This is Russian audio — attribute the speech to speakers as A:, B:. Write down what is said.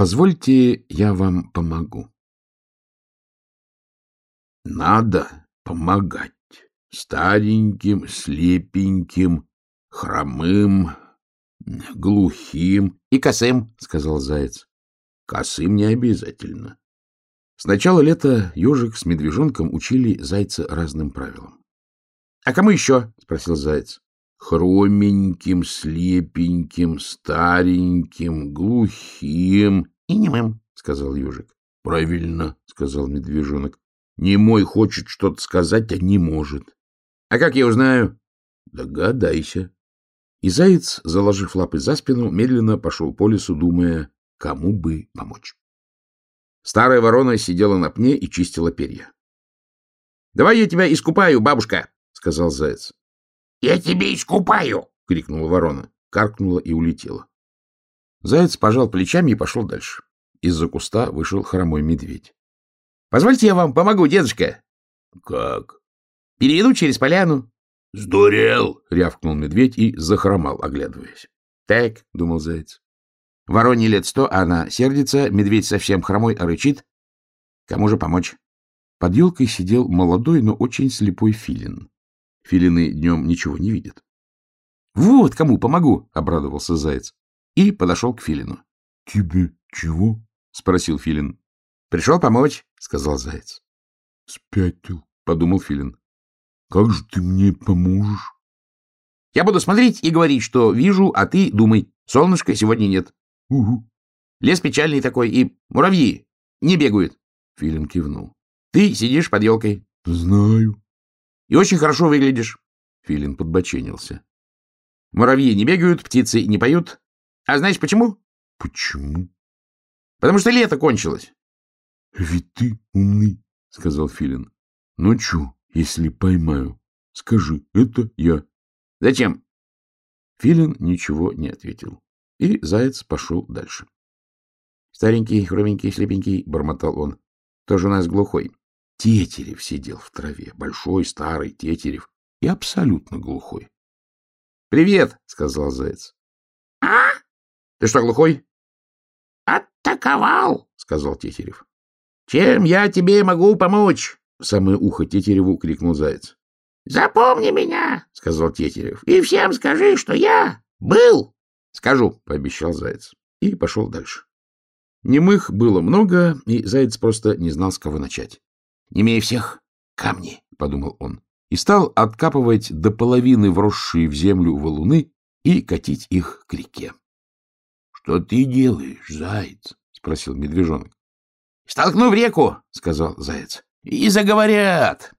A: Позвольте, я вам помогу.
B: Надо помогать стареньким, слепеньким, хромым, глухим
A: и косым, — сказал заяц.
B: Косым не обязательно.
A: С начала лета ежик с медвежонком учили зайца разным правилам. — А кому еще? — спросил заяц.
B: — Хроменьким, слепеньким, стареньким, глухим
A: и немым, —
B: сказал ежик. — Правильно, — сказал медвежонок. — Немой хочет что-то сказать, а не может.
A: — А как я узнаю?
B: — Догадайся.
A: И заяц, заложив лапы за спину, медленно пошел по лесу, думая, кому бы помочь. Старая ворона сидела на пне и чистила перья. — Давай я тебя искупаю, бабушка, — сказал заяц.
C: — Я тебе искупаю!
A: — крикнула ворона, каркнула и улетела. Заяц пожал плечами и пошел дальше. Из-за куста вышел хромой медведь. — Позвольте я вам помогу, дедушка.
B: — Как?
A: — Переведу через поляну.
B: — Сдурел!
A: — рявкнул медведь и захромал, оглядываясь. — Так, — думал заяц. Вороне лет сто, а она сердится, медведь совсем хромой, а рычит. Кому же помочь? Под елкой сидел молодой, но очень слепой филин. Филины днем ничего не видят. — Вот кому помогу! — обрадовался заяц. И подошел к филину.
D: — Тебе чего?
A: — спросил филин. — Пришел помочь, — сказал заяц.
D: — Спятил, —
A: подумал филин.
D: — Как же ты мне поможешь?
A: — Я буду смотреть и говорить, что вижу, а ты думай. Солнышка сегодня нет.
D: — Угу.
A: Лес печальный такой, и муравьи не бегают. Филин кивнул. — Ты сидишь под елкой.
D: — Знаю.
A: — И очень хорошо выглядишь. Филин подбоченился. — Муравьи не бегают, птицы не поют. А знаешь почему?
D: — Почему?
A: — Потому что лето кончилось.
D: — Ведь ты умный, — сказал Филин. — Ну чё, если поймаю? Скажи, это я.
A: — Зачем? Филин ничего не ответил. И заяц пошел дальше. — Старенький, хроменький, слепенький, — бормотал он. — Тоже у нас глухой. Тетерев сидел в траве, большой, старый Тетерев, и абсолютно глухой. — Привет, — сказал заяц.
C: — А?
A: Ты что, глухой?
C: — Атаковал, —
A: сказал Тетерев. — Чем я тебе могу помочь? — в самое ухо Тетереву крикнул заяц.
C: — Запомни меня, — сказал Тетерев, — и всем скажи, что я был.
A: — Скажу, — пообещал заяц, и пошел дальше. Немых было много, и заяц просто не знал, с кого начать. — Немее всех камни, — подумал он, и стал откапывать до половины вросшие в землю валуны и катить их к реке.
B: — Что ты делаешь, заяц? — спросил медвежонок.
A: — Столкну в реку, — сказал заяц. — И заговорят.